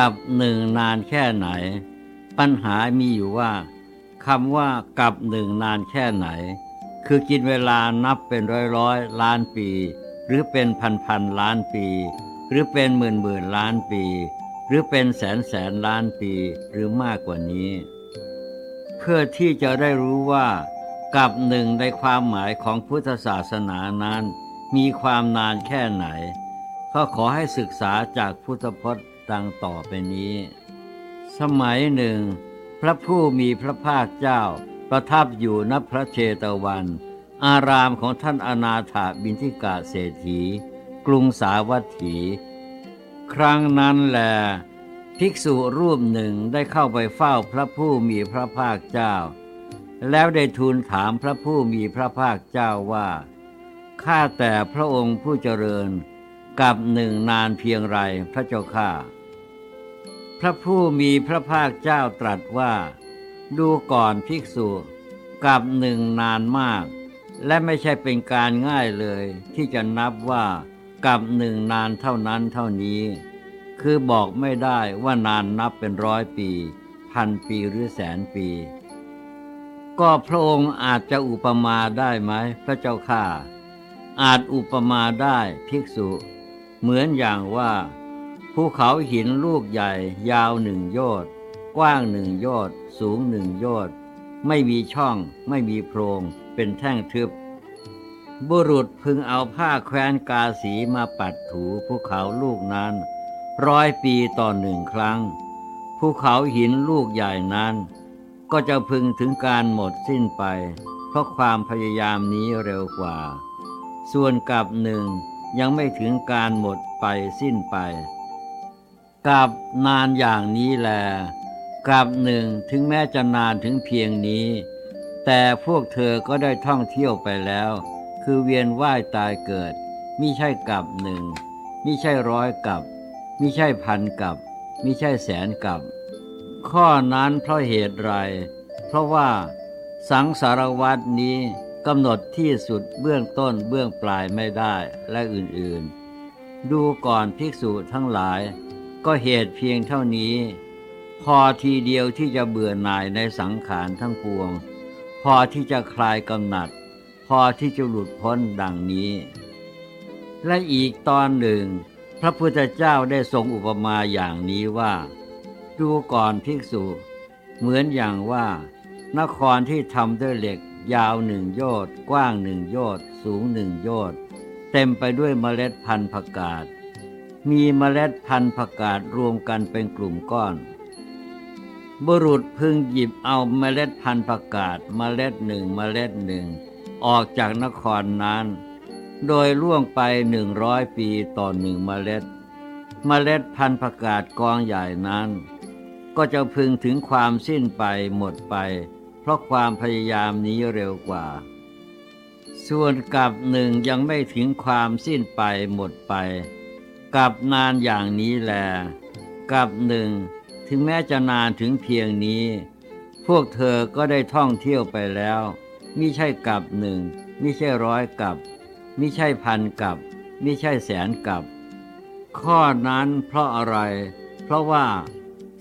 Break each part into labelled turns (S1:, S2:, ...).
S1: กับหนึ่งนานแค่ไหน ปัญหามีอยู่ว่าคำว่ากับหนึ่งนานแค่ไหน คือกินเวลานับเป็นร้อยร้อยล้านปี หรือเป็นพันพันล้านปี หรือเป็นหมื่นหมื่นล้านปี หรือเป็นแสนแสนล้านปีหรือมากกว่านี้ เพื่อที่จะได้รู้ว่ากับหนึ่งในความหมายของพุทธศาสนานั้น มีความนานแค่ไหน ก็ขอให้ศึกษาจากพุทธพจน์ ดังต่อไปนี้ สมัยหนึ่ง พระผู้มีพระภาคเจ้า ประทับอยู่ณพระเชตวัน อารามของท่านอนาถาบินทิกาเศรษฐี กรุงสาวัตถี ครั้งนั้นแหลภิกษุรูปหนึ่งได้เข้าไปเฝ้าพระผู้มีพระภาคเจ้า แล้วได้ทูลถามพระผู้มีพระภาคเจ้าว่า ข้าแต่พระองค์ผู้เจริญกับหนึ่งนานเพียงไรพระเจ้าข้า พระผู้มีพระภาคเจ้าตรัสว่า ดูก่อนภิกษุกับหนึ่งนานมาก และไม่ใช่เป็นการง่ายเลย ที่จะนับว่ากับหนึ่งนานเท่านั้นเท่านี้ คือบอกไม่ได้ว่านานนับเป็นร้อยปี พันปีหรือแสนปี ก็พระองค์อาจจะอุปมาได้ไหมพระเจ้าข้าอาจอุปมาได้ภิกษุ เหมือนอย่างว่า ภูเขาหินลูกใหญ่ ยาวหนึ่งโยชน์กว้างหนึ่งโยชน์สูงหนึ่งโยชน์ไม่มีช่อง ไม่มีโพรงเป็นแท่งทึบ บุรุษพึงเอาผ้าแคว้นกาสีมาปัดถูภูเขาลูกนั้น ร้อยปีต่อหนึ่งครั้งภูเขาหินลูกใหญ่นั้น ก็จะพึงถึงการหมดสิ้นไป เพราะความพยายามนี้เร็วกว่า ส่วนกับหนึ่งยังไม่ถึงการหมดไปสิ้นไป กับนานอย่างนี้แลกับหนึ่งถึงแม้จะนานถึงเพียงนี้ แต่พวกเธอก็ได้ท่องเที่ยวไปแล้ว คือเวียนว่ายตายเกิดมิใช่กับหนึ่งมิใช่ร้อยกับมิใช่พันกับมิใช่แสนกับ ข้อนั้นเพราะเหตุไร เพราะว่าสังสารวัตนี้กำหนดที่สุดเบื้องต้นเบื้องปลายไม่ได้และอื่นๆ ดูก่อนภิกษุทั้งหลาย ก็เหตุเพียงเท่านี้ พอทีเดียวที่จะเบื่อหน่ายในสังขารทั้งปวง พอที่จะคลายกำหนัด พอที่จะหลุดพ้นดังนี้ และอีกตอนหนึ่ง พระพุทธเจ้าได้ทรงอุปมาอย่างนี้ว่า ดูก่อนภิกษุ เหมือนอย่างว่า นครที่ทำด้วยเหล็กยาวหนึ่งโยชน์กว้างหนึ่งโยชน์สูงหนึ่งโยชน์เต็มไปด้วยเมล็ดพันธุ์ผักกาด มีเมล็ดพันธุ์ผักกาดรวมกันเป็นกลุ่มก้อน บุรุษพึงหยิบเอาเมล็ดพันธุ์ผักกาดเมล็ดหนึ่งเมล็ดหนึ่ง ออกจากนครนั้น โดยล่วงไปหนึ่งร้อยปีต่อหนึ่งเมล็ด เมล็ดพันธุ์ผักกาดกองใหญ่นั้น ก็จะพึงถึงความสิ้นไปหมดไป เพราะความพยายามนี้เร็วกว่า ส่วนกับหนึ่งยังไม่ถึงความสิ้นไปหมดไป กับนานอย่างนี้แล กับหนึ่ง ถึงแม้จะนานถึงเพียงนี้ พวกเธอก็ได้ท่องเที่ยวไปแล้วมิใช่กับหนึ่งมิใช่ร้อยกับมิใช่พันกับมิใช่แสนกับ ข้อนั้นเพราะอะไร เพราะว่า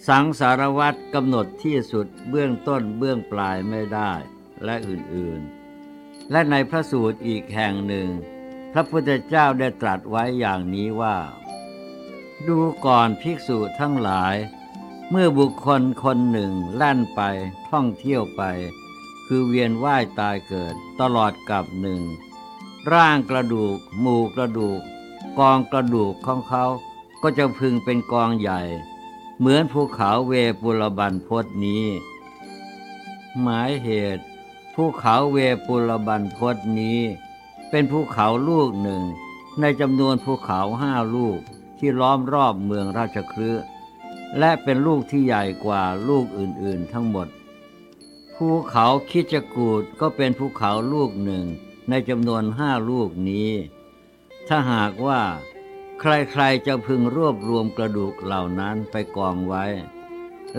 S1: สังสารวัตรกำหนดที่สุดเบื้องต้นเบื้องปลายไม่ได้และอื่นๆ และในพระสูตรอีกแห่งหนึ่ง พระพุทธเจ้าได้ตรัสไว้อย่างนี้ว่า ดูก่อนภิกษุทั้งหลาย เมื่อบุคคลคนหนึ่งแล่นไปท่องเที่ยวไป คือเวียนว่ายตายเกิดตลอดกับหนึ่ง ร่างกระดูก หมู่กระดูก กองกระดูกของเขา ก็จะพึงเป็นกองใหญ่ เหมือนภูเขาเวปุรบันพศนี้ หมายเหตุภูเขาเวปุรบันพศนี้ เป็นภูเขาลูกหนึ่งในจำนวนภูเขาห้าลูก ที่ล้อมรอบเมืองราชคลือและเป็นลูกที่ใหญ่กว่าลูกอื่นๆทั้งหมด ภูเขาคิจกูดก็เป็นภูเขาลูกหนึ่งในจำนวนห้าลูกนี้ ถ้าหากว่าใครๆจะพึงรวบรวมกระดูกเหล่านั้นไปกองไว้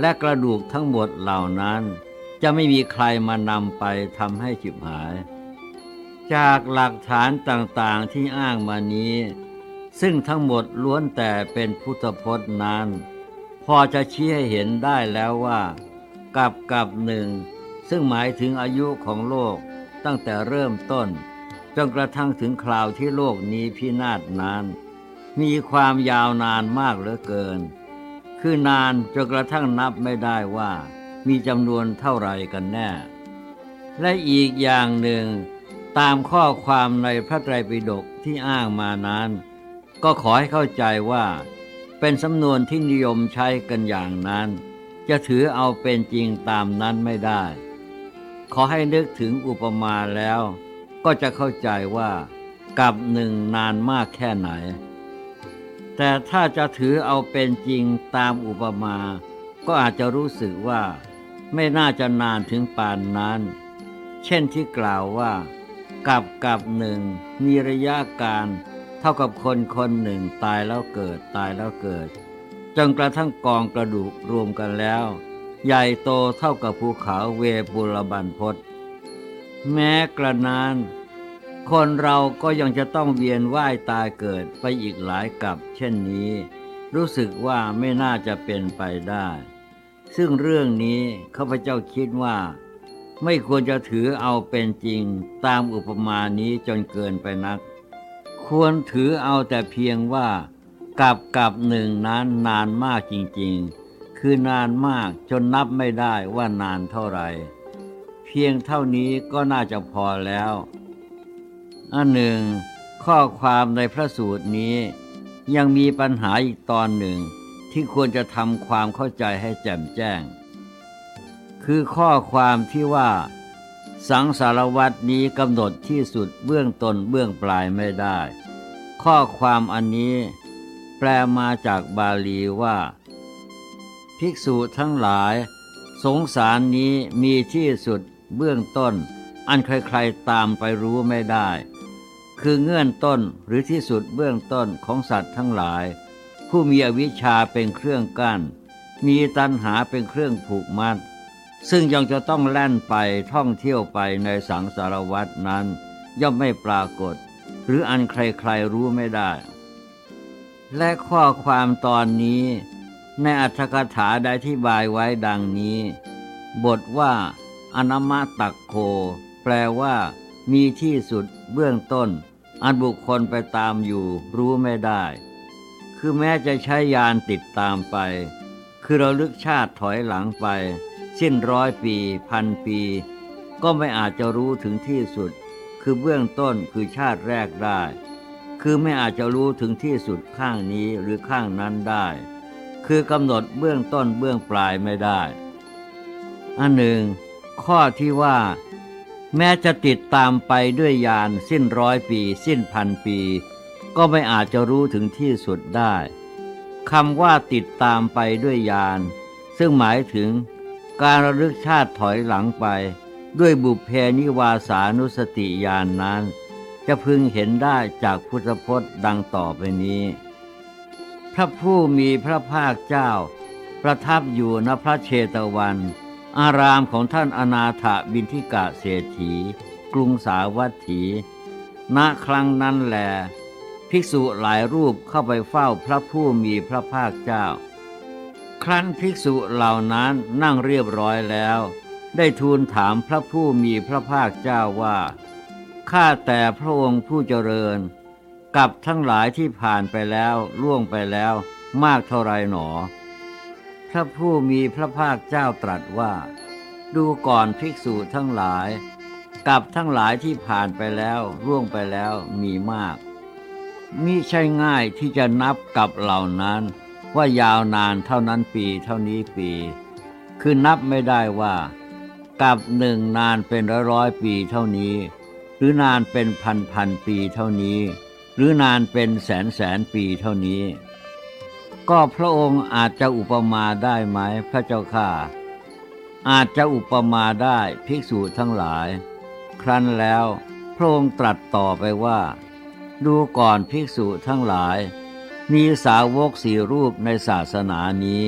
S1: และกระดูกทั้งหมดเหล่านั้นจะไม่มีใครมานำไปทำให้จิบหาย จากหลักฐานต่างๆที่อ้างมานี้ ซึ่งทั้งหมดล้วนแต่เป็นพุทธพจน์นั้น พอจะชี้ให้เห็นได้แล้วว่ากับกับหนึ่ง ซึ่งหมายถึงอายุของโลกตั้งแต่เริ่มต้น จนกระทั่งถึงคราวที่โลกนี้พินาศนาน มีความยาวนานมากเหลือเกิน คือนานจนกระทั่งนับไม่ได้ว่า มีจำนวนเท่าไรกันแน่ และอีกอย่างหนึ่ง ตามข้อความในพระไตรปิฎกที่อ้างมานั้น ก็ขอให้เข้าใจว่า เป็นสำนวนที่นิยมใช้กันอย่างนั้น จะถือเอาเป็นจริงตามนั้นไม่ได้ ขอให้นึกถึงอุปมาแล้ว ก็จะเข้าใจว่ากับหนึ่งนานมากแค่ไหน แต่ถ้าจะถือเอาเป็นจริงตามอุปมา ก็อาจจะรู้สึกว่า ไม่น่าจะนานถึงปานนั้น เช่นที่กล่าวว่า กับกับหนึ่งมีระยะการ เท่ากับคนคนหนึ่งตายแล้วเกิดตายแล้วเกิด จนกระทั่งกองกระดูกรวมกันแล้ว ใหญ่โตเท่ากับภูเขาเวปุรบันพศแม้กระนั้นคนเราก็ยังจะต้องเวียนว่ายตายเกิดไปอีกหลายกับ เช่นนี้ รู้สึกว่าไม่น่าจะเป็นไปได้ ซึ่งเรื่องนี้ข้าพเจ้าคิดว่า ไม่ควรจะถือเอาเป็นจริงตามอุปมานี้จนเกินไปนัก ควรถือเอาแต่เพียงว่ากับกับหนึ่งนั้นนานมากจริงๆ คือนานมากจนนับไม่ได้ว่านานเท่าไหร่ เพียงเท่านี้ก็น่าจะพอแล้วอันหนึ่ง ข้อความในพระสูตรนี้ ยังมีปัญหาอีกตอนหนึ่งที่ควรจะทำความเข้าใจให้แจ่มแจ้ง คือข้อความที่ว่า สังสารวัตนี้กำหนดที่สุดเบื้องตนเบื้องปลายไม่ได้ ข้อความอันนี้แปลมาจากบาลีว่า ภิกษุทั้งหลาย สงสารนี้มีที่สุดเบื้องต้น อันใครๆตามไปรู้ไม่ได้ คือเงื่อนต้นหรือที่สุดเบื้องต้นของสัตว์ทั้งหลาย ผู้มีอวิชชาเป็นเครื่องกั้น มีตัณหาเป็นเครื่องผูกมัด ซึ่งยังจะต้องแล่นไปท่องเที่ยวไปในสังสารวัตนั้น ย่อมไม่ปรากฏ รืออันใครๆรู้ไม่ได้ และข้อความตอนนี้ในอัตถกถาได้ที่บายไว้ดังนี้ บทว่าอนามะตักโค แปลว่า มีที่สุดเบื้องต้น อันบุคคลไปตามอยู่รู้ไม่ได้ คือแม้จะใช้ยานติดตามไป คือเราลึกชาติถอยหลังไป สิ้นร้อยปี พันปี ก็ไม่อาจจะรู้ถึงที่สุด คือเบื้องต้นคือชาติแรกได้ คือไม่อาจจะรู้ถึงที่สุดข้างนี้หรือข้างนั้นได้ คือกำหนดเบื้องต้นเบื้องปลายไม่ได้ อันหนึ่ง ข้อที่ว่า แม้จะติดตามไปด้วยยานสิ้นร้อยปี สิ้นพันปี ก็ไม่อาจจะรู้ถึงที่สุดได้คำว่าติดตามไปด้วยยาน ซึ่งหมายถึงการระลึกชาติถอยหลังไป ด้วยบุพเพนิวาสานุสติญาณนนั้น จะพึงเห็นได้จากพุทธพจน์ดังต่อไปนี้ พระผู้มีพระภาคเจ้า ประทับอยู่ณพระเชตวัน อารามของท่านอนาถบินทิกะเศรษฐี กรุงสาวัตถี ณครั้งนั้นแหลภิกษุหลายรูปเข้าไปเฝ้าพระผู้มีพระภาคเจ้า ครั้นภิกษุเหล่านั้นนั่งเรียบร้อยแล้ว ได้ทูลถามพระผู้มีพระภาคเจ้าว่า ข้าแต่พระองค์ผู้เจริญ กับทั้งหลายที่ผ่านไปแล้วล่วงไปแล้วมากเท่าไรหนอ พระผู้มีพระภาคเจ้าตรัสว่า ดูก่อนภิกษุทั้งหลาย กับทั้งหลายที่ผ่านไปแล้วล่วงไปแล้วมีมากมิใช่ง่ายที่จะนับกับเหล่านั้นว่ายาวนานเท่านั้นปีเท่านี้ปี คือนับไม่ได้ว่า กับหนึ่งนานเป็นร้อยร้อยปีเท่านี้ หรือนานเป็นพันพันปีเท่านี้ หรือนานเป็นแสนแสนปีเท่านี้ ก็พระองค์อาจจะอุปมาได้ไหมพระเจ้าข้าอาจจะอุปมาได้ภิกษุทั้งหลาย ครั้นแล้วพระองค์ตรัสต่อไปว่า ดูก่อนภิกษุทั้งหลาย มีสาวกสี่รูปในศาสนานี้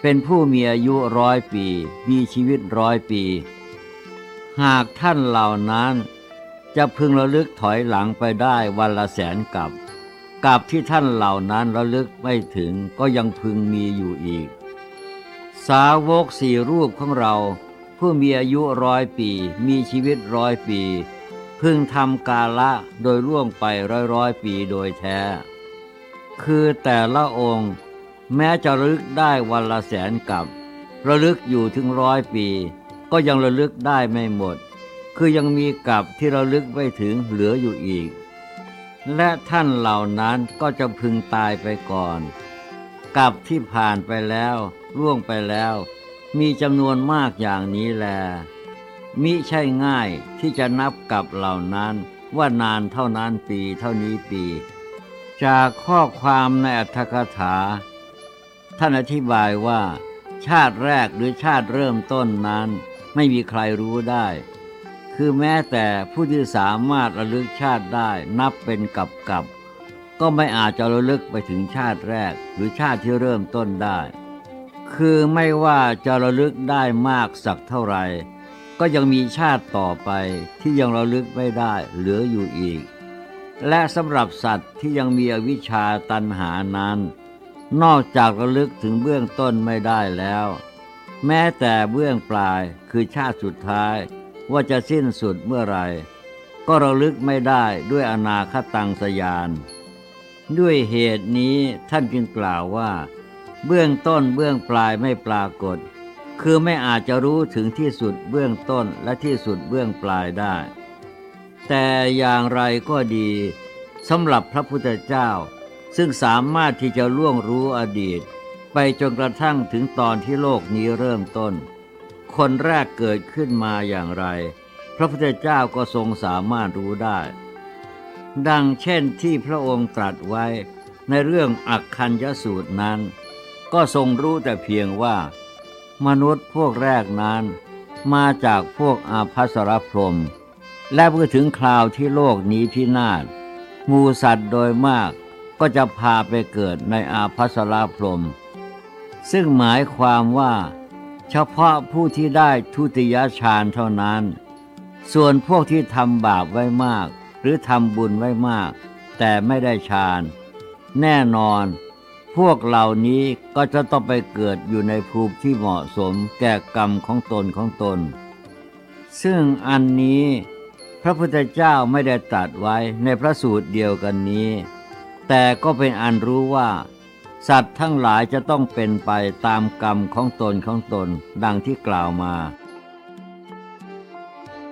S1: เป็นผู้มีอายุร้อยปี มีชีวิตร้อยปี หากท่านเหล่านั้น จะพึงระลึกถอยหลังไปได้วันละแสนกับกับที่ท่านเหล่านั้นระลึกไม่ถึงก็ยังพึงมีอยู่อีก สาวกสี่รูปของเรา ผู้มีอายุร้อยปี มีชีวิตร้อยปี พึงทำกาละโดยล่วงไปร้อยร้อยปีโดยแท้ คือแต่ละองค์ แม้จะระลึกได้วันละแสนกับระลึกอยู่ถึงร้อยปี ก็ยังระลึกได้ไม่หมด คือยังมีกับที่ระลึกไม่ถึงเหลืออยู่อีก และท่านเหล่านั้นก็จะพึงตายไปก่อน กับที่ผ่านไปแล้วล่วงไปแล้ว มีจำนวนมากอย่างนี้แล มิใช่ง่ายที่จะนับกับเหล่านั้นว่านานเท่านั้นปีเท่านี้ปี จากข้อความในอัตถกถา ท่านอธิบายว่า ชาติแรกหรือชาติเริ่มต้นนั้น ไม่มีใครรู้ได้ คือแม้แต่ผู้ที่สามารถระลึกชาติได้นับเป็นกับกับ ก็ไม่อาจจะระลึกไปถึงชาติแรกหรือชาติที่เริ่มต้นได้ คือไม่ว่าจะระลึกได้มากสักเท่าไหร่ก็ยังมีชาติต่อไปที่ยังระลึกไม่ได้เหลืออยู่อีก และสำหรับสัตว์ที่ยังมีอวิชชาตันหานั้น นอกจากระลึกถึงเบื้องต้นไม่ได้แล้ว แม้แต่เบื้องปลายคือชาติสุดท้าย ว่าจะสิ้นสุดเมื่อไรก็ระลึกไม่ได้ด้วยอนาคตังสยาน ด้วยเหตุนี้ท่านจึงกล่าวว่า เบื้องต้นเบื้องปลายไม่ปรากฏ คือไม่อาจจะรู้ถึงที่สุดเบื้องต้นและที่สุดเบื้องปลายได้ แต่อย่างไรก็ดีสำหรับพระพุทธเจ้า ซึ่งสามารถที่จะล่วงรู้อดีต ไปจนกระทั่งถึงตอนที่โลกนี้เริ่มต้น คนแรกเกิดขึ้นมาอย่างไร พระพุทธเจ้าก็ทรงสามารถรู้ได้ ดังเช่นที่พระองค์ตรัสไว้ในเรื่องอักคัญยสูตรนั้น ก็ทรงรู้แต่เพียงว่า มนุษย์พวกแรกนั้น มาจากพวกอาภัสรพรหมและเมื่อถึงคราวที่โลกนี้พินาศมูสัตว์โดยมาก ก็จะพาไปเกิดในอาภัสรพรม ซึ่งหมายความว่า เฉพาะผู้ที่ได้ทุติยฌานเท่านั้น ส่วนพวกที่ทำบาปไว้มาก หรือทำบุญไว้มาก แต่ไม่ได้ฌาน แน่นอน พวกเหล่านี้ก็จะต้องไปเกิดอยู่ในภูมิที่เหมาะสมแก่กรรมของตนของตน ซึ่งอันนี้พระพุทธเจ้าไม่ได้ตรัสไว้ในพระสูตรเดียวกันนี้ แต่ก็เป็นอันรู้ว่า สัตว์ทั้งหลายจะต้องเป็นไปตามกรรมของตนของตนดังที่กล่าวมา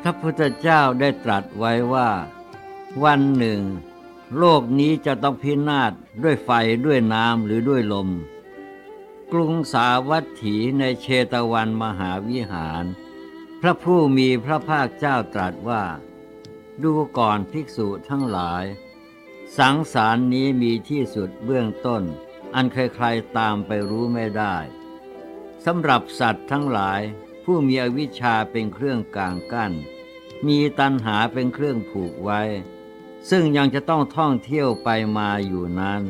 S1: พระพุทธเจ้าได้ตรัสไว้ว่า วันหนึ่ง โลกนี้จะต้องพินาศด้วยไฟด้วยน้ำหรือด้วยลม กรุงสาวัตถีในเชตวันมหาวิหาร พระผู้มีพระภาคเจ้าตรัสว่า ดูก่อนภิกษุทั้งหลาย สังสารนี้มีที่สุดเบื้องต้น อันใครๆตามไปรู้ไม่ได้สำหรับสัตว์ทั้งหลายผู้มีอวิชชาเป็นเครื่องกลางกั้น มีตัณหาเป็นเครื่องผูกไว้ ซึ่งยังจะต้องท่องเที่ยวไปมาอยู่นั้น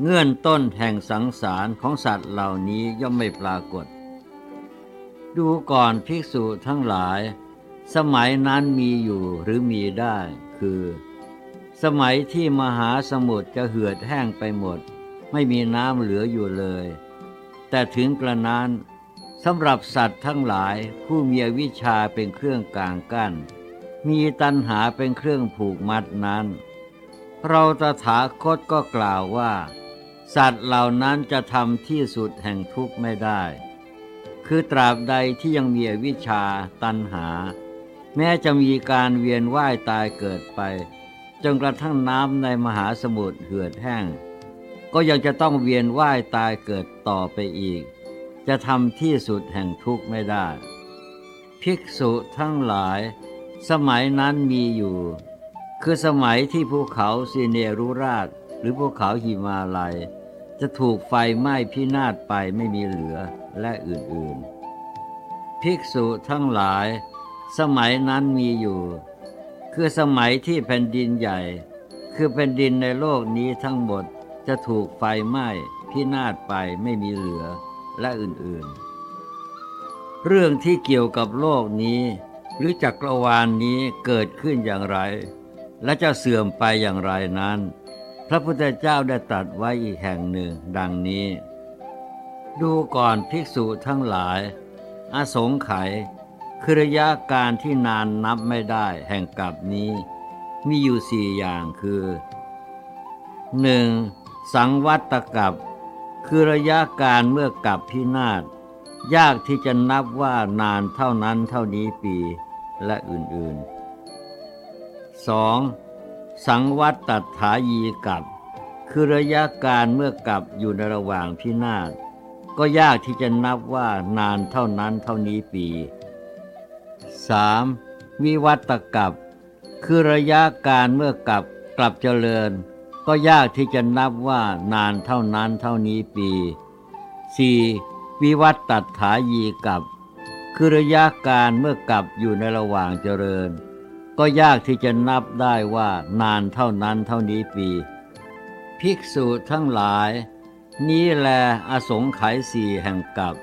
S1: เงื่อนต้นแห่งสังสารของสัตว์เหล่านี้ย่อมไม่ปรากฏ ดูก่อนภิกษุทั้งหลาย สมัยนั้นมีอยู่หรือมีได้ คือ สมัยที่มหาสมุทรจะเหือดแห้งไปหมด ไม่มีน้ำเหลืออยู่เลย แต่ถึงกระนั้นสำหรับสัตว์ทั้งหลายผู้มีวิชาเป็นเครื่องกลางกั้น มีตัณหาเป็นเครื่องผูกมัดนั้น เราตถาคตก็กล่าวว่า สัตว์เหล่านั้นจะทำที่สุดแห่งทุกข์ไม่ได้ คือตราบใดที่ยังมีวิชาตัณหา แม้จะมีการเวียนว่ายตายเกิดไป จนกระทั่งน้ำในมหาสมุทรเหือดแห้ง ก็ยังจะต้องเวียนว่ายตายเกิดต่อไปอีก จะทำที่สุดแห่งทุกข์ไม่ได้ ภิกษุทั้งหลาย สมัยนั้นมีอยู่ คือสมัยที่ภูเขาซีเนรุราช หรือภูเขาหิมาลัย จะถูกไฟไหม้พินาศไปไม่มีเหลือและอื่นๆ ภิกษุทั้งหลาย สมัยนั้นมีอยู่ คือสมัยที่แผ่นดินใหญ่ คือแผ่นดินในโลกนี้ทั้งหมดจะถูกไฟไหม้พินาศไปไม่มีเหลือและอื่นๆ เรื่องที่เกี่ยวกับโลกนี้ หรือจักรวาลนนี้เกิดขึ้นอย่างไร และจะเสื่อมไปอย่างไรนั้น พระพุทธเจ้าได้ตรัสไว้อีกแห่งหนึ่งดังนี้ ดูก่อนภิกษุทั้งหลาย อสงไขย คือระยะการที่นานนับไม่ได้แห่งกับนี้ มีอยู่สี่อย่างคือ 1. สังวัตกับ คือระยะการเมื่อกับพินาศยากที่จะนับว่านานเท่านั้นเท่านี้ปีและอื่นๆ 2. สังวัตตัถายีกับ คือระยะการเมื่อกับอยู่ในระหว่างพินาศก็ยากที่จะนับว่านานเท่านั้นเท่านี้ปี 3. วิวัตกับ คือระยะการเมื่อกับกลับเจริญ ก็ยากที่จะนับว่านานเท่านั้นเท่านี้ปี 4. วิวัตตัดถายีกับ คือระยะการเมื่อกลับอยู่ในระหว่างเจริญ ก็ยากที่จะนับได้ว่านานเท่านั้นเท่านี้ปี ภิกษุทั้งหลาย นี้แลอสงไขยสี่แห่งกับ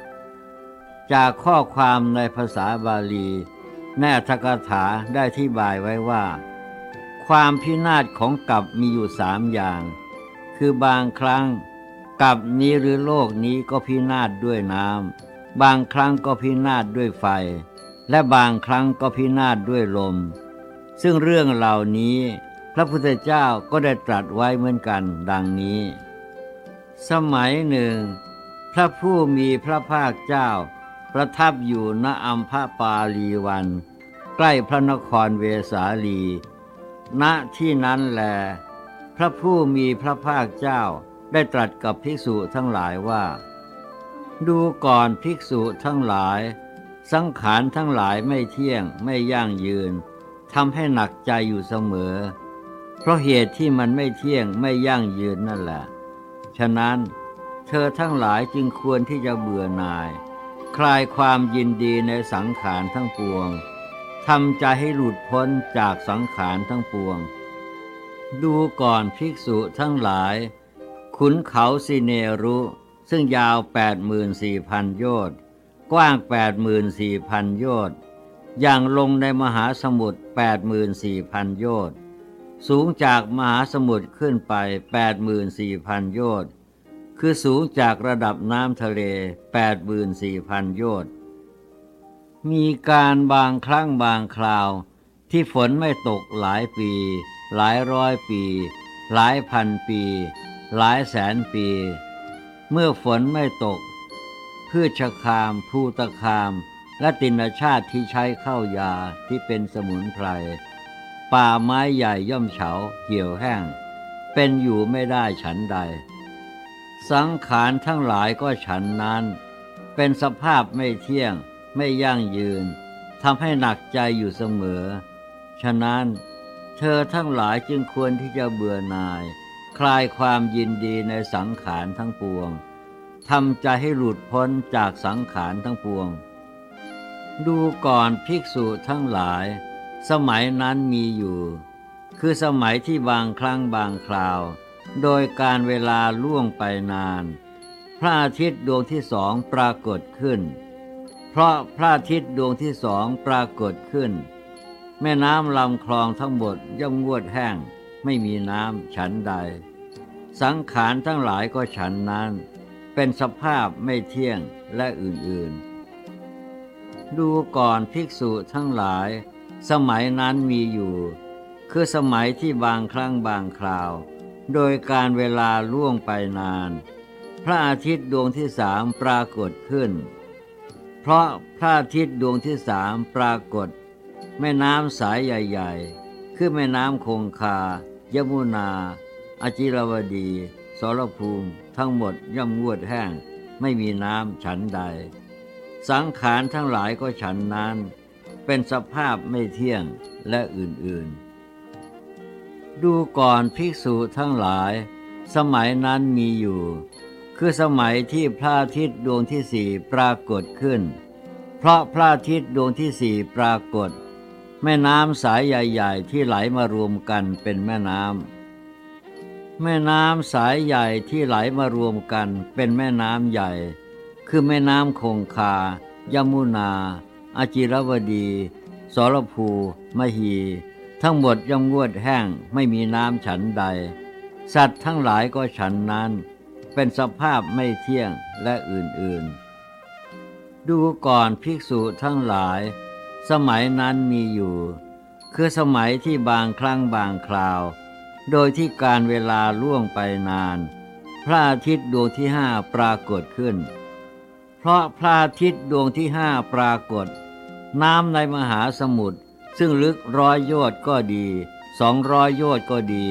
S1: จากข้อความในภาษาบาลี แน่ทกถาได้ที่บายไว้ว่า ความพินาศของกับมีอยู่สามอย่าง คือบางครั้งกับนี้หรือโลกนี้ก็พินาศด้วยน้ำบางครั้งก็พินาศด้วยไฟ และบางครั้งก็พินาศด้วยลม ซึ่งเรื่องเหล่านี้พระพุทธเจ้าก็ได้ตรัสไว้เหมือนกันดังนี้ สมัยหนึ่ง พระผู้มีพระภาคเจ้า ประทับอยู่ณอัมพปาลีวัน ใกล้พระนครเวสาลี ณที่นั้นแล พระผู้มีพระภาคเจ้าได้ตรัสกับภิกษุทั้งหลายว่า ดูก่อนภิกษุทั้งหลาย สังขารทั้งหลายไม่เที่ยงไม่ยั่งยืนทำให้หนักใจอยู่เสมอ เพราะเหตุที่มันไม่เที่ยงไม่ยั่งยืนนั่นแหละ ฉะนั้นเธอทั้งหลายจึงควรที่จะเบื่อหน่าย คลายความยินดีในสังขารทั้งปวงทำใจให้หลุดพ้นจากสังขารทั้งปวง ดูก่อนภิกษุทั้งหลาย ขุนเขาสิเนรุ ซึ่งยาว 84,000 โยชน์ กว้าง 84,000 โยชน์ อย่างลงในมหาสมุทร 84,000 โยชน์ สูงจากมหาสมุทรขึ้นไป 84,000 โยชน์ คือสูงจากระดับน้ำทะเล 84,000 โยชน์ มีการบางครั้งบางคราว ที่ฝนไม่ตกหลายปี หลายร้อยปี หลายพันปี หลายแสนปี เมื่อฝนไม่ตก พืชคาม ภูตคาม และตินชาติที่ใช้เข้ายาที่เป็นสมุนไพร ป่าไม้ใหญ่ย่อมเฉาเหี่ยวแห้ง เป็นอยู่ไม่ได้ฉันใด สังขารทั้งหลายก็ฉันนั้น เป็นสภาพไม่เที่ยง ไม่ยั่งยืนทำให้หนักใจอยู่เสมอ ฉะนั้น เธอทั้งหลายจึงควรที่จะเบื่อหน่าย คลายความยินดีในสังขารทั้งปวงทำใจให้หลุดพ้นจากสังขารทั้งปวง ดูก่อนภิกษุทั้งหลาย สมัยนั้นมีอยู่ คือสมัยที่บางครั้งบางคราว โดยการเวลาล่วงไปนาน พระอาทิตย์ดวงที่สองปรากฏขึ้น เพราะพระอาทิตย์ดวงที่สองปรากฏขึ้น แม่น้ำลำคลองทั้งหมดย่อมงวดแห้ง ไม่มีน้ำฉันใด สังขารทั้งหลายก็ฉันนั้น เป็นสภาพไม่เที่ยงและอื่นๆ ดูก่อนภิกษุทั้งหลาย สมัยนั้นมีอยู่ คือสมัยที่บางครั้งบางคราว โดยการเวลาล่วงไปนาน พระอาทิตย์ดวงที่สามปรากฏขึ้น เพราะพระอาทิตย์ดวงที่สามปรากฏ แม่น้ำสายใหญ่ๆ คือแม่น้ำคงคา ยมุนา อจิรวดี สรภูมิ ทั้งหมดย่อมงวดแห้ง ไม่มีน้ำฉันใด สังขารทั้งหลายก็ฉันนั้น เป็นสภาพไม่เที่ยงและอื่นๆ ดูก่อนภิกษุทั้งหลาย สมัยนั้นมีอยู่ คือสมัยที่พระอาทิตย์ดวงที่สี่ปรากฏขึ้น เพราะพระอาทิตย์ดวงที่สี่ปรากฏ แม่น้ำสายใหญ่ ๆ ที่ไหลมารวมกันเป็นแม่น้ำแม่น้ำสายใหญ่ที่ไหลมารวมกันเป็นแม่น้ำใหญ่ คือแม่น้ำคงคา ยมุนา อาจิรวดี สรภู มหี ทั้งหมดย่อมงวดแห้งไม่มีน้ำฉันใด สัตว์ทั้งหลายก็ฉันนั้น เป็นสภาพไม่เที่ยงและอื่นๆ ดูก่อนภิกษุทั้งหลาย สมัยนั้นมีอยู่ คือสมัยที่บางครั้งบางคราว โดยที่การเวลาล่วงไปนาน พระอาทิตย์ดวงที่ห้าปรากฏขึ้น เพราะพระอาทิตย์ดวงที่ห้าปรากฏ น้ำในมหาสมุทร ซึ่งลึกร้อยโยชน์ก็ดีสองร้อยโยชน์ก็ดี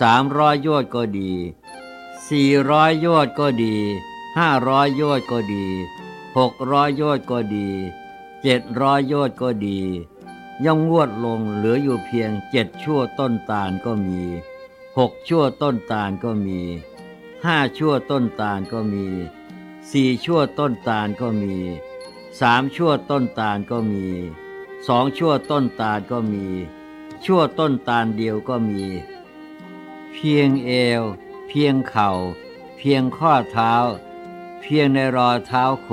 S1: สามร้อยโยชน์ก็ดีสี่ร้อยโยชน์ก็ดีห้าร้อยโยชน์ก็ดีหกร้อยโยชน์ก็ดีเจ็ดร้อยโยชน์ก็ดี ย่อมงวดลงเหลืออยู่เพียงเจ็ดชั่วต้นตาลก็มีหกชั่วต้นตาลก็มีห้าชั่วต้นตาลก็มีสี่ชั่วต้นตาลก็มีสามชั่วต้นตาลก็มี สองชั่วต้นตาลก็มี ชั่วต้นตาลเดียวก็มี เพียงเอว เพียงเข่า เพียงข้อเท้า เพียงในรอยเท้าโค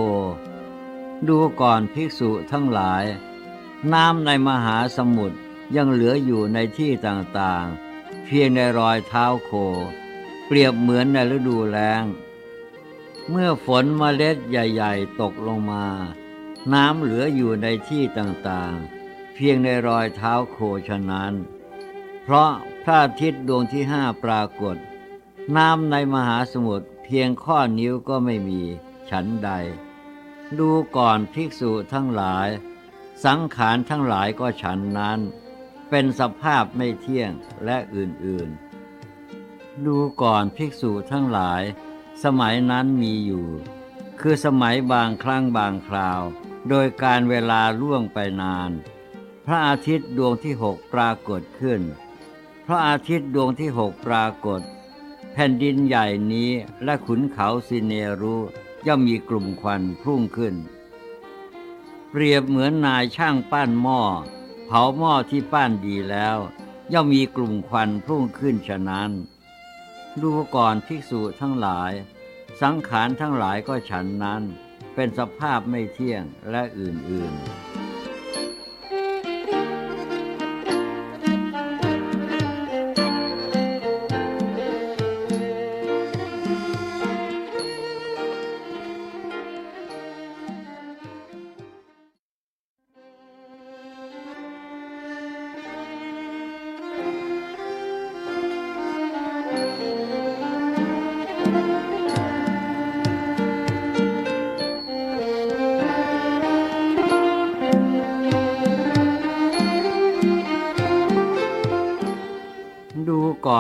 S1: ดูก่อนภิกษุทั้งหลาย น้ำในมหาสมุทรยังเหลืออยู่ในที่ต่างๆ เพียงในรอยเท้าโค เปรียบเหมือนในฤดูแล้ง เมื่อฝนมเมล็ดใหญ่ ๆ ตกลงมา น้ำเหลืออยู่ในที่ต่างๆ เพียงในรอยเท้าโคฉะนั้น เพราะพระอาทิตย์ดวงที่ห้าปรากฏ น้ำในมหาสมุทรเพียงข้อนิ้วก็ไม่มี ฉันใด ดูก่อนภิกษุทั้งหลาย สังขารทั้งหลายก็ฉันนั้น เป็นสภาพไม่เที่ยงและอื่นๆ ดูก่อนภิกษุทั้งหลาย สมัยนั้นมีอยู่ คือสมัยบางครั้งบางคราว โดยการเวลาล่วงไปนาน พระอาทิตย์ดวงที่หกปรากฏขึ้น พระอาทิตย์ดวงที่หกปรากฏ แผ่นดินใหญ่นี้และขุนเขาสิเนรุย่อมมีกลุ่มควันพุ่งขึ้น เปรียบเหมือนนายช่างปั้นหม้อ เผาหม้อที่ปั้นดีแล้ว ย่อมมีกลุ่มควันพุ่งขึ้นฉะนั้น ดูก่อนภิกษุทั้งหลาย สังขารทั้งหลายก็ฉันนั้น เป็นสภาพไม่เที่ยงและอื่นๆ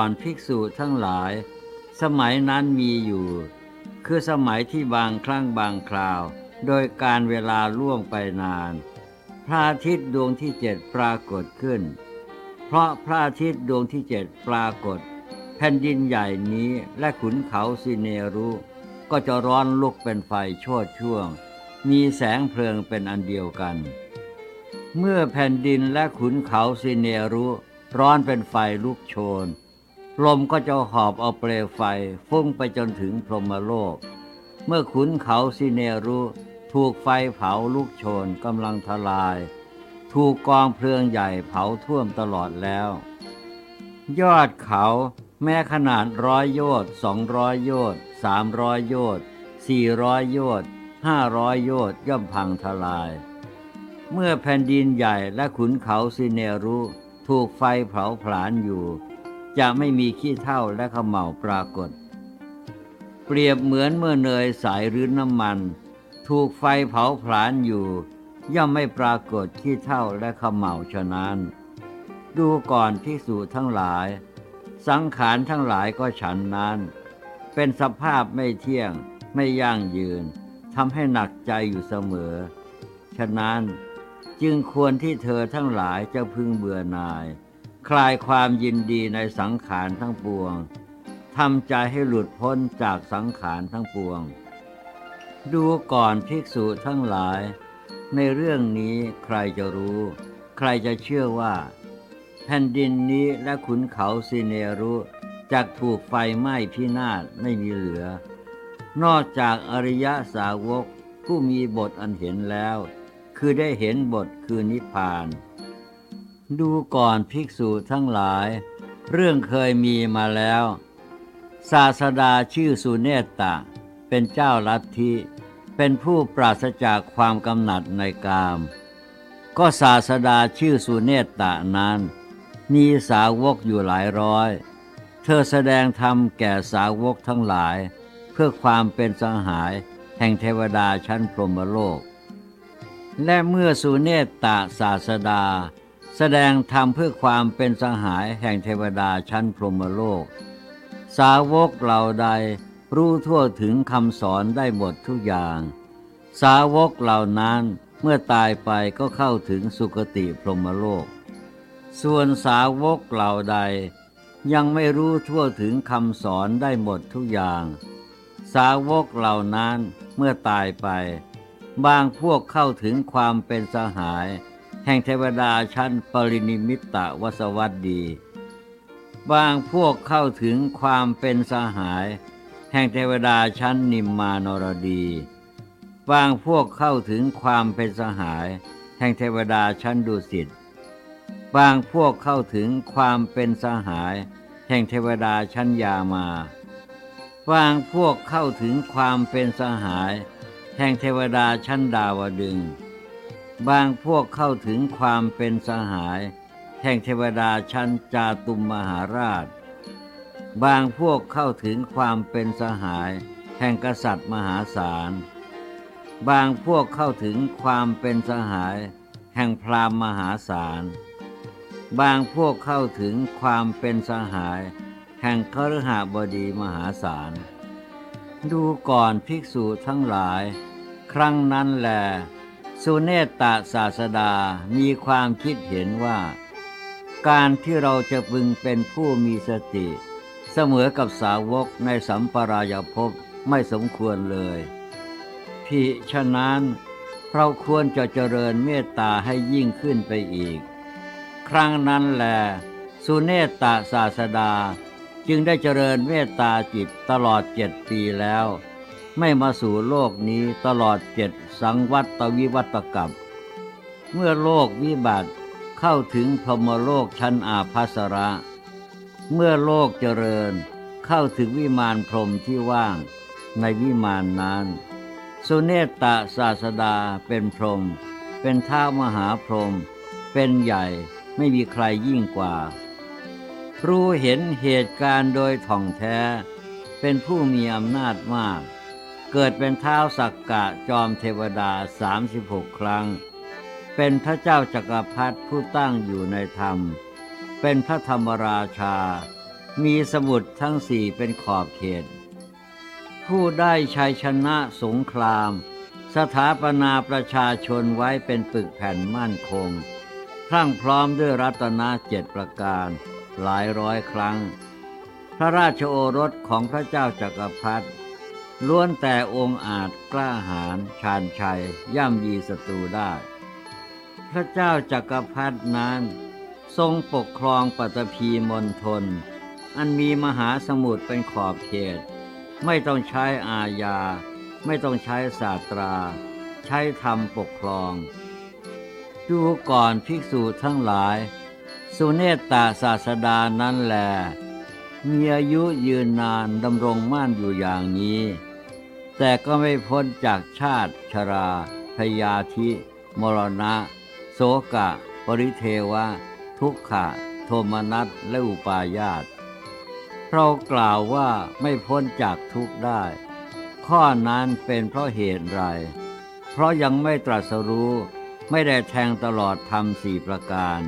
S1: อนภิกษุทั้งหลาย สมัยนั้นมีอยู่ คือสมัยที่บางครั้งบางคราว โดยการเวลาล่วงไปนาน พระอาทิตย์ดวงที่เจ็ดปรากฏขึ้น เพราะพระอาทิตย์ดวงที่เจ็ดปรากฏ แผ่นดินใหญ่นี้และขุนเขาสิเนรุก็จะร้อนลุกเป็นไฟโชดช่วง มีแสงเพลิงเป็นอันเดียวกัน เมื่อแผ่นดินและขุนเขาสิเนรุร้อนเป็นไฟลุกโชน ลมก็จะหอบเอาเปลวไฟฟุ้งไปจนถึงพรหมโลก เมื่อขุนเขาสิเนรุถูกไฟเผาลุกโชนกำลังทลาย ถูกกองเพลิงใหญ่เผาท่วมตลอดแล้ว ยอดเขาแม้ขนาดร้อยโยชน์สองร้อยโยชน์สามร้อยโยชน์สี่ร้อยโยชน์ห้าร้อยโยชน์ย่อมพังทลาย เมื่อแผ่นดินใหญ่และขุนเขาสิเนรุถูกไฟเผาผลาญอยู่ จะไม่มีขี้เถ้าและขมเหลาปรากฏ เปรียบเหมือนเมื่อเนยใสหรือน้ำมัน ถูกไฟเผาผลาญอยู่ ย่อมไม่ปรากฏขี้เถ้าและขมเหลาฉะนั้น ดูก่อนพิสูจทั้งหลาย สังขารทั้งหลายก็ฉันนั้น เป็นสภาพไม่เที่ยงไม่ยั่งยืนทำให้หนักใจอยู่เสมอ ฉะนั้นจึงควรที่เธอทั้งหลายจะพึงเบื่อหน่าย คลายความยินดีในสังขารทั้งปวงทำใจให้หลุดพ้นจากสังขารทั้งปวง ดูก่อนภิกษุทั้งหลาย ในเรื่องนี้ใครจะรู้ ใครจะเชื่อว่า แผ่นดินนี้และขุนเขาสิเนรุจะถูกไฟไหม้พินาศไม่มีเหลือ นอกจากอริยสาวกผู้มีบทอันเห็นแล้ว คือได้เห็นบทคือนิพพาน ดูก่อนภิกษุทั้งหลาย เรื่องเคยมีมาแล้ว ศาสดาชื่อสุเนตตะ เป็นเจ้าลัทธิเป็นผู้ปราศจากความกำหนัดในกาม ก็ศาสดาชื่อสุเนตตะนั้น มีสาวกอยู่หลายร้อย เธอแสดงธรรมแก่สาวกทั้งหลาย เพื่อความเป็นสหายแห่งเทวดาชั้นพรหมโลก และเมื่อสุเนตตะศาสดา แสดงธรรมเพื่อความเป็นสหายแห่งเทวดาชั้นพรหมโลก สาวกเหล่าใดรู้ทั่วถึงคำสอนได้หมดทุกอย่าง สาวกเหล่านั้นเมื่อตายไปก็เข้าถึงสุคติพรหมโลก ส่วนสาวกเหล่าใด ยังไม่รู้ทั่วถึงคำสอนได้หมดทุกอย่าง สาวกเหล่านั้นเมื่อตายไป บางพวกเข้าถึงความเป็นสหาย แห่งเทวดาชั้นปรินิมิตตวสวัสดี บางพวกเข้าถึงความเป็นสหาย แห่งเทวดาชั้นนิมมานรดี บางพวกเข้าถึงความเป็นสหาย แห่งเทวดาชั้นดุสิตบางพวกเข้าถึงความเป็นสหาย แห่งเทวดาชั้นยามา บางพวกเข้าถึงความเป็นสหาย แห่งเทวดาชั้นดาวดึง บางพวกเข้าถึงความเป็นสหายแห่งเทวดาชั้นจาตุมมหาราช บางพวกเข้าถึงความเป็นสหาย แห่งกษัตริย์มหาศาล บางพวกเข้าถึงความเป็นสหาย แห่งพราหมณ์มหาศาล บางพวกเข้าถึงความเป็นสหาย แห่งคฤหบดีมหาศาล ดูก่อนภิกษุทั้งหลาย ครั้งนั้นแหละ สุเนตตาศาสดามีความคิดเห็นว่า การที่เราจะพึงเป็นผู้มีสติ เสมอกับสาวกในสัมปรายภพไม่สมควรเลยพิฉะนั้นเราควรจะเจริญเมตตาให้ยิ่งขึ้นไปอีก ครั้งนั้นแหลสุเนตตาศาสดาจึงได้เจริญเมตตาจิตตลอดเจ็ดปีแล้ว ไม่มาสู่โลกนี้ตลอดเจ็ดสังวัตวิวัตกับเมื่อโลกวิบัติเข้าถึงพรมโลกชั้นอาภัสระ เมื่อโลกเจริญเข้าถึงวิมานพรมที่ว่าง ในวิมานนั้น สุเนตตศาสดาเป็นพรม เป็นท้ามหาพรม เป็นใหญ่ไม่มีใครยิ่งกว่า รู้เห็นเหตุการณ์โดยท่องแท้ เป็นผู้มีอำนาจมาก เกิดเป็นเท้าสักกะจอมเทวดาสามสิบหกครั้ง เป็นพระเจ้าจักรพรรดิผู้ตั้งอยู่ในธรรม เป็นพระธรรมราชา มีสมุดทั้งสี่เป็นขอบเขต ผู้ได้ชัยชนะสงคราม สถาปนาประชาชนไว้เป็นปึกแผ่นมั่นคงพรั่งพร้อมด้วยรัตนเจ็ดประการ หลายร้อยครั้ง พระราชโอรสของพระเจ้าจักรพรรดิ ล้วนแต่องค์อาจกล้าหาญชาญชัยย่ำยีศัตรูได้ พระเจ้าจักรพรรดินั้น ทรงปกครองปัตตภีมณฑลอันมีมหาสมุทรเป็นขอบเขต ไม่ต้องใช้อาญา ไม่ต้องใช้ศาสตรา ใช้ธรรมปกครอง ดูก่อนภิกษุทั้งหลาย สุเนตตาศาสดานั้นแลมีอายุยืนนานดำรงมั่นอยู่อย่างนี้ แต่ก็ไม่พ้นจากชาติชรา พยาธิ มรณะ โสกะ ปริเทวะ ทุกขะ โทมนัสและอุปาญาตเรากล่าวว่าไม่พ้นจากทุกข์ได้ ข้อนั้นเป็นเพราะเหตุไร เพราะยังไม่ตรัสรู้ไม่ได้แทงตลอดธรรมสี่ประการ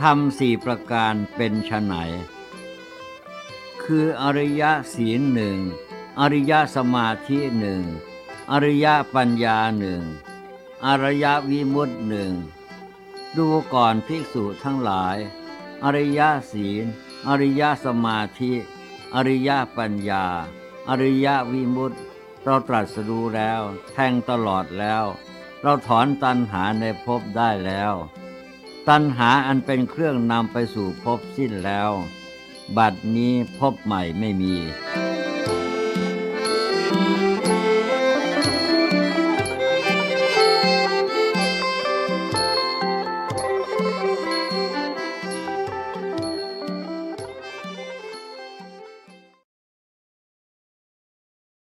S1: ธรรมสี่ประการเป็นไฉนคืออริยศีลหนึ่ง อริยสมาธิหนึ่งอริยปัญญาหนึ่งอริยวิมุตติหนึ่งดูก่อนภิกษุทั้งหลาย อริยศีล อริยสมาธิ อริยปัญญา อริยวิมุตติเราตรัสรู้แล้ว แทงตลอดแล้ว เราถอนตัณหาในภพได้แล้ว ตัณหาอันเป็นเครื่องนำไปสู่ภพสิ้นแล้ว บัดนี้ภพใหม่ไม่มี